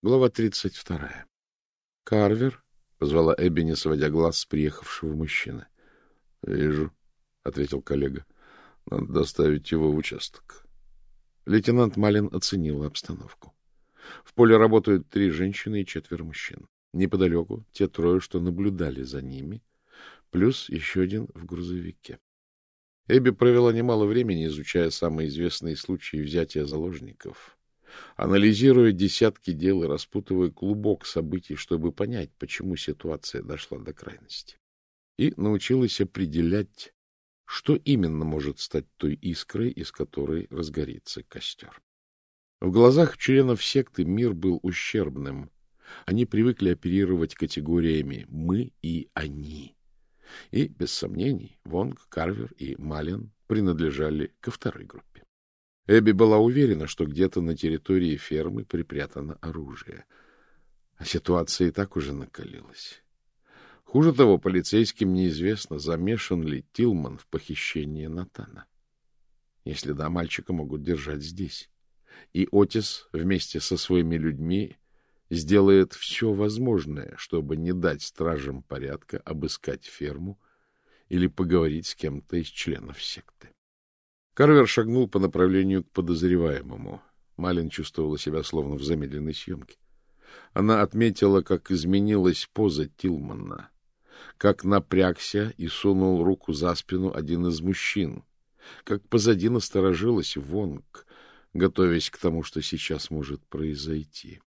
Глава тридцать вторая. Карвер, — позвала Эбби, не сводя глаз с приехавшего мужчины. — Вижу, — ответил коллега. — Надо доставить его в участок. Лейтенант Малин оценила обстановку. В поле работают три женщины и четверо мужчин. Неподалеку те трое, что наблюдали за ними, плюс еще один в грузовике. Эбби провела немало времени, изучая самые известные случаи взятия заложников — анализируя десятки дел и распутывая клубок событий, чтобы понять, почему ситуация дошла до крайности. И научилась определять, что именно может стать той искрой, из которой разгорится костер. В глазах членов секты мир был ущербным. Они привыкли оперировать категориями «мы» и «они». И, без сомнений, Вонг, Карвер и Малин принадлежали ко второй группе. Эбби была уверена, что где-то на территории фермы припрятано оружие. А ситуация и так уже накалилась. Хуже того, полицейским неизвестно, замешан ли Тилман в похищении Натана. Если да, мальчика могут держать здесь. И Отис вместе со своими людьми сделает все возможное, чтобы не дать стражам порядка обыскать ферму или поговорить с кем-то из членов секты. Карвер шагнул по направлению к подозреваемому. Малин чувствовала себя словно в замедленной съемке. Она отметила, как изменилась поза Тилмана, как напрягся и сунул руку за спину один из мужчин, как позади насторожилась Вонг, готовясь к тому, что сейчас может произойти.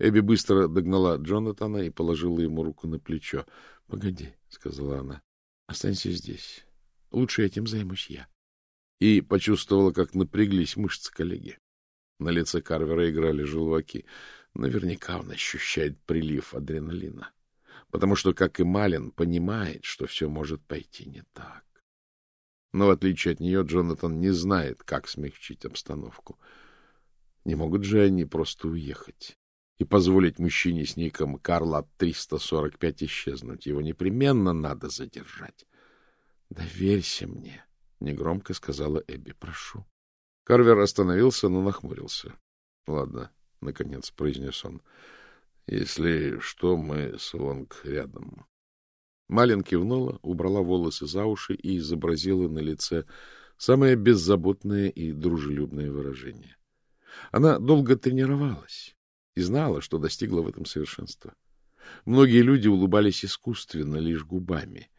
Эбби быстро догнала Джонатана и положила ему руку на плечо. — Погоди, — сказала она, — останься здесь. Лучше этим займусь я и почувствовала, как напряглись мышцы коллеги. На лице Карвера играли желваки. Наверняка он ощущает прилив адреналина, потому что, как и Малин, понимает, что все может пойти не так. Но, в отличие от нее, Джонатан не знает, как смягчить обстановку. Не могут же они просто уехать и позволить мужчине с ником Карла 345 исчезнуть. Его непременно надо задержать. Доверься мне. — негромко сказала Эбби. — Прошу. Карвер остановился, но нахмурился. — Ладно, — наконец произнес он. — Если что, мы с Вонг рядом. Малин кивнула, убрала волосы за уши и изобразила на лице самое беззаботное и дружелюбное выражение. Она долго тренировалась и знала, что достигла в этом совершенства. Многие люди улыбались искусственно, лишь губами —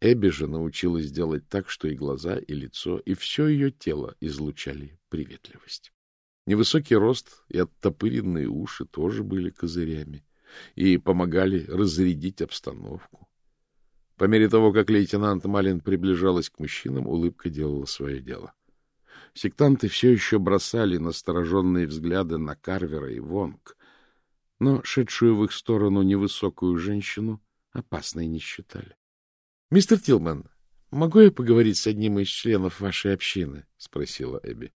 Эбби же научилась делать так, что и глаза, и лицо, и все ее тело излучали приветливость. Невысокий рост и оттопыренные уши тоже были козырями и помогали разрядить обстановку. По мере того, как лейтенант Малин приближалась к мужчинам, улыбка делала свое дело. Сектанты все еще бросали настороженные взгляды на Карвера и Вонг, но шедшую в их сторону невысокую женщину опасной не считали. — Мистер Тилман, могу я поговорить с одним из членов вашей общины? — спросила Эбби.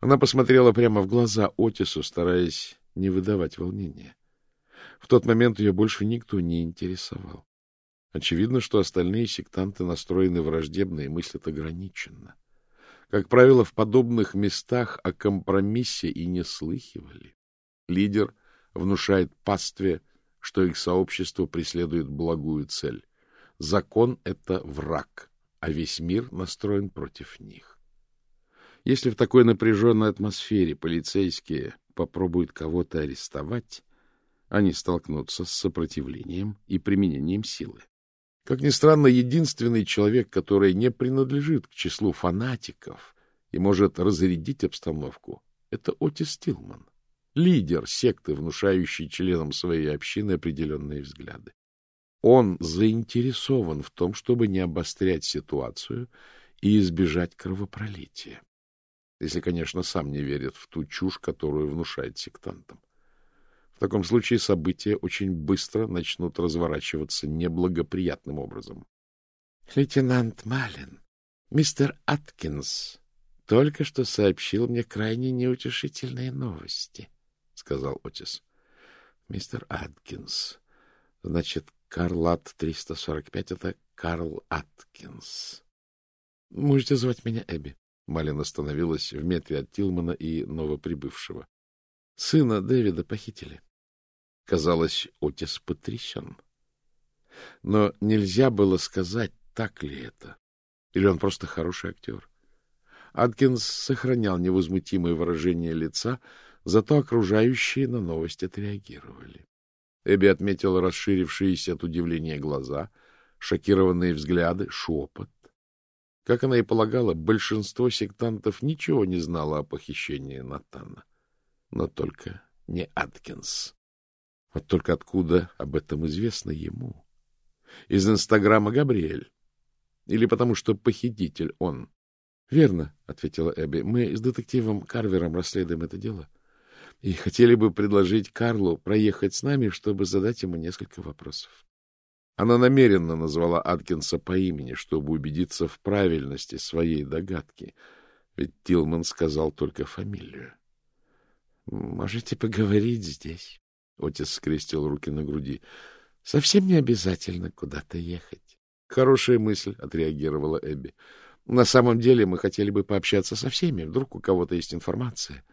Она посмотрела прямо в глаза Отису, стараясь не выдавать волнения. В тот момент ее больше никто не интересовал. Очевидно, что остальные сектанты настроены враждебно и мыслят ограниченно. Как правило, в подобных местах о компромиссе и не слыхивали. Лидер внушает пастве, что их сообщество преследует благую цель Закон — это враг, а весь мир настроен против них. Если в такой напряженной атмосфере полицейские попробуют кого-то арестовать, они столкнутся с сопротивлением и применением силы. Как ни странно, единственный человек, который не принадлежит к числу фанатиков и может разрядить обстановку, это Отис Тилман, лидер секты, внушающий членам своей общины определенные взгляды. Он заинтересован в том, чтобы не обострять ситуацию и избежать кровопролития. Если, конечно, сам не верит в ту чушь, которую внушает сектантам. В таком случае события очень быстро начнут разворачиваться неблагоприятным образом. — Лейтенант Малин, мистер Аткинс только что сообщил мне крайне неутешительные новости, — сказал Отис. — Мистер Аткинс, значит, Карлат 345 — это Карл Аткинс. — Можете звать меня Эбби. Малин остановилась в метре от Тилмана и новоприбывшего. Сына Дэвида похитили. Казалось, Отис потрясен. Но нельзя было сказать, так ли это. Или он просто хороший актер. Аткинс сохранял невозмутимое выражение лица, зато окружающие на новость отреагировали. Эбби отметила расширившиеся от удивления глаза, шокированные взгляды, шепот. Как она и полагала, большинство сектантов ничего не знало о похищении Натана. Но только не Аткинс. Вот только откуда об этом известно ему? Из Инстаграма Габриэль? Или потому что похититель он? — Верно, — ответила Эбби. — Мы с детективом Карвером расследуем это дело. И хотели бы предложить Карлу проехать с нами, чтобы задать ему несколько вопросов. Она намеренно назвала Аткинса по имени, чтобы убедиться в правильности своей догадки, ведь Тилман сказал только фамилию. — Можете поговорить здесь. Отец скрестил руки на груди. — Совсем не обязательно куда-то ехать. — Хорошая мысль, — отреагировала Эбби. — На самом деле мы хотели бы пообщаться со всеми. Вдруг у кого-то есть информация,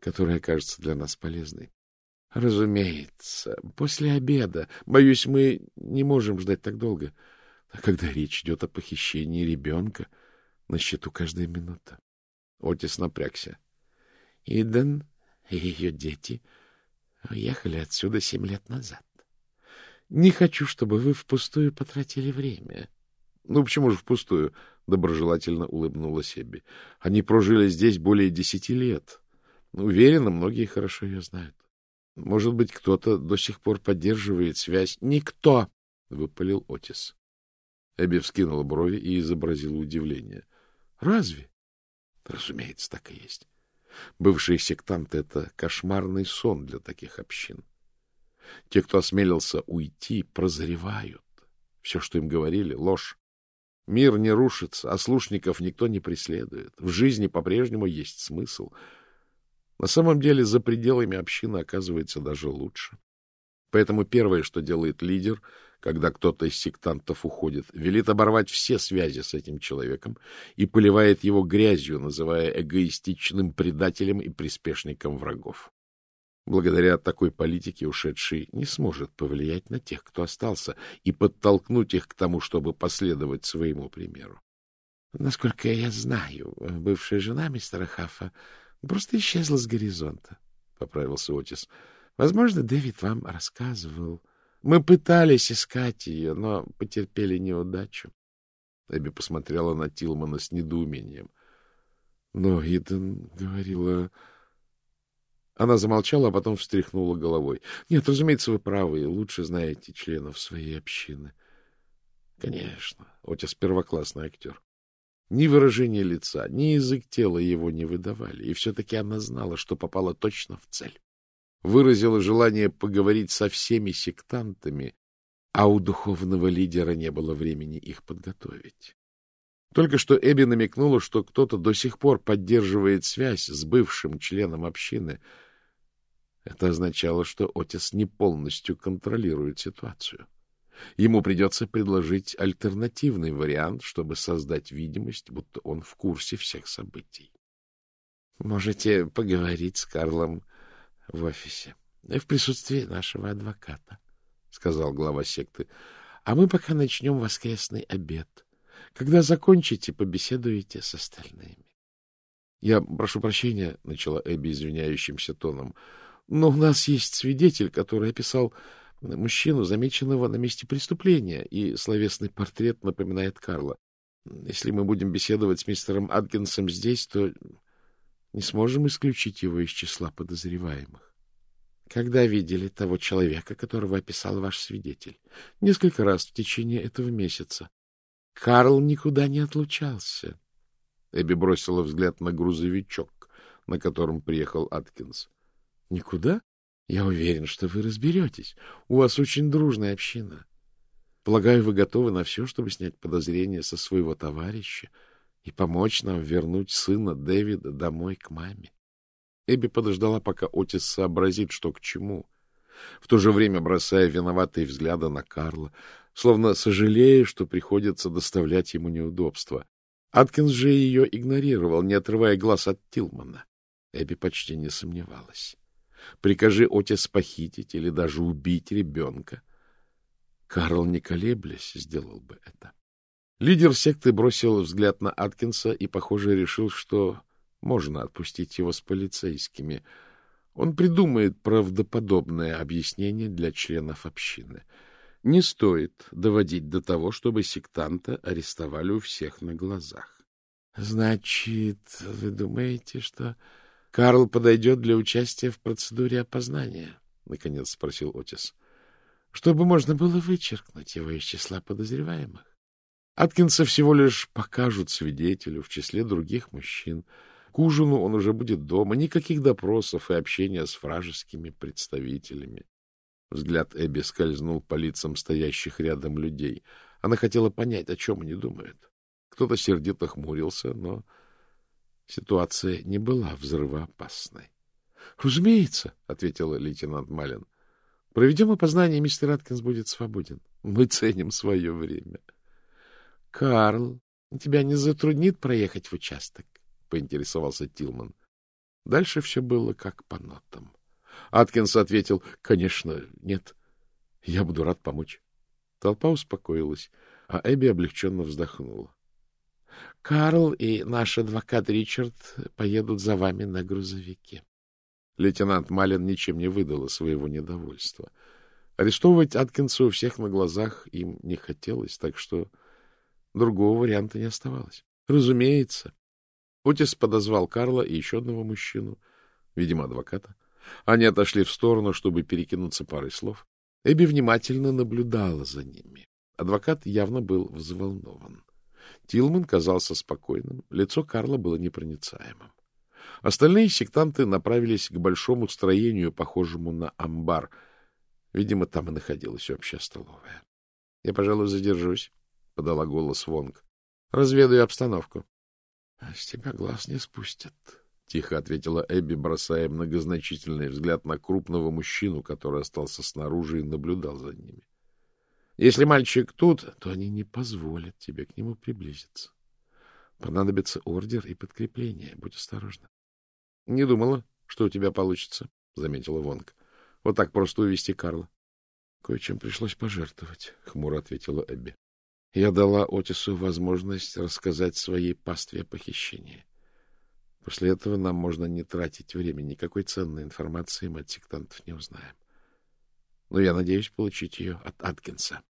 которая окажется для нас полезной. — Разумеется. После обеда. Боюсь, мы не можем ждать так долго. А когда речь идет о похищении ребенка, на счету каждая минута. Отис напрягся. — Иден и ее дети уехали отсюда семь лет назад. Не хочу, чтобы вы впустую потратили время. — Ну, почему же впустую? — доброжелательно улыбнулась Эбби. — Они прожили здесь более десяти лет. Уверена, многие хорошо ее знают. Может быть, кто-то до сих пор поддерживает связь. — Никто! — выпалил Отис. Эбби вскинула брови и изобразила удивление. — Разве? — Разумеется, так и есть. Бывшие сектанты — это кошмарный сон для таких общин. Те, кто осмелился уйти, прозревают. Все, что им говорили, — ложь. Мир не рушится, а слушников никто не преследует. В жизни по-прежнему есть смысл. На самом деле за пределами общины оказывается даже лучше. Поэтому первое, что делает лидер — когда кто-то из сектантов уходит, велит оборвать все связи с этим человеком и поливает его грязью, называя эгоистичным предателем и приспешником врагов. Благодаря такой политике ушедший не сможет повлиять на тех, кто остался, и подтолкнуть их к тому, чтобы последовать своему примеру. Насколько я знаю, бывшая жена мистера Хаффа просто исчезла с горизонта, — поправился Отис. Возможно, Дэвид вам рассказывал. Мы пытались искать ее, но потерпели неудачу. Эбби посмотрела на Тилмана с недоумением. Но Иден говорила... Она замолчала, а потом встряхнула головой. — Нет, разумеется, вы правы, лучше знаете членов своей общины. — Конечно, Отис первоклассный актер. Ни выражение лица, ни язык тела его не выдавали, и все-таки она знала, что попала точно в цель выразила желание поговорить со всеми сектантами, а у духовного лидера не было времени их подготовить. Только что Эбби намекнула, что кто-то до сих пор поддерживает связь с бывшим членом общины. Это означало, что Отис не полностью контролирует ситуацию. Ему придется предложить альтернативный вариант, чтобы создать видимость, будто он в курсе всех событий. — Можете поговорить с Карлом — В офисе. В присутствии нашего адвоката, — сказал глава секты. — А мы пока начнем воскресный обед. Когда закончите, побеседуете с остальными. — Я прошу прощения, — начала Эбби извиняющимся тоном, — но у нас есть свидетель, который описал мужчину, замеченного на месте преступления, и словесный портрет напоминает Карла. Если мы будем беседовать с мистером Аткинсом здесь, то не сможем исключить его из числа подозреваемых. Когда видели того человека, которого описал ваш свидетель? Несколько раз в течение этого месяца. Карл никуда не отлучался. Эбби бросила взгляд на грузовичок, на котором приехал Аткинс. — Никуда? Я уверен, что вы разберетесь. У вас очень дружная община. Полагаю, вы готовы на все, чтобы снять подозрения со своего товарища и помочь нам вернуть сына Дэвида домой к маме. Эбби подождала, пока Отис сообразит, что к чему, в то же время бросая виноватые взгляды на Карла, словно сожалея, что приходится доставлять ему неудобства. Аткинс же ее игнорировал, не отрывая глаз от Тилмана. Эбби почти не сомневалась. Прикажи Отис похитить или даже убить ребенка. Карл, не колеблясь, сделал бы это. Лидер секты бросил взгляд на Аткинса и, похоже, решил, что можно отпустить его с полицейскими. Он придумает правдоподобное объяснение для членов общины. Не стоит доводить до того, чтобы сектанта арестовали у всех на глазах. — Значит, вы думаете, что Карл подойдет для участия в процедуре опознания? — наконец спросил Отис. — Чтобы можно было вычеркнуть его из числа подозреваемых. Аткинса всего лишь покажут свидетелю в числе других мужчин. К ужину он уже будет дома, никаких допросов и общения с вражескими представителями. Взгляд Эбби скользнул по лицам стоящих рядом людей. Она хотела понять, о чем они думают. Кто-то сердито хмурился, но ситуация не была взрывоопасной. — Разумеется, — ответила лейтенант Малин. — Проведем опознание, мистер Аткинс будет свободен. Мы ценим свое время. —— Карл, тебя не затруднит проехать в участок? — поинтересовался Тилман. Дальше все было как по нотам. Аткинс ответил, — Конечно, нет. Я буду рад помочь. Толпа успокоилась, а Эбби облегченно вздохнула. — Карл и наш адвокат Ричард поедут за вами на грузовике. Лейтенант Малин ничем не выдала своего недовольства. Арестовывать Аткинса у всех на глазах им не хотелось, так что Другого варианта не оставалось. Разумеется. Отис подозвал Карла и еще одного мужчину, видимо, адвоката. Они отошли в сторону, чтобы перекинуться парой слов. Эбби внимательно наблюдала за ними. Адвокат явно был взволнован. Тилман казался спокойным, лицо Карла было непроницаемым. Остальные сектанты направились к большому строению, похожему на амбар. Видимо, там и находилась общая столовая. — Я, пожалуй, задержусь, — подала голос Вонг. — Разведаю обстановку. — С тебя глаз не спустят, — тихо ответила Эбби, бросая многозначительный взгляд на крупного мужчину, который остался снаружи и наблюдал за ними. — Если мальчик тут, то они не позволят тебе к нему приблизиться. Понадобится ордер и подкрепление. Будь осторожна. — Не думала, что у тебя получится, — заметила Вонг. — Вот так просто увести Карла. — Кое-чем пришлось пожертвовать, — хмуро ответила Эбби. Я дала Отису возможность рассказать своей пастве о похищении. После этого нам можно не тратить время. Никакой ценной информации мы от сектантов не узнаем. Но я надеюсь получить ее от Аткинса.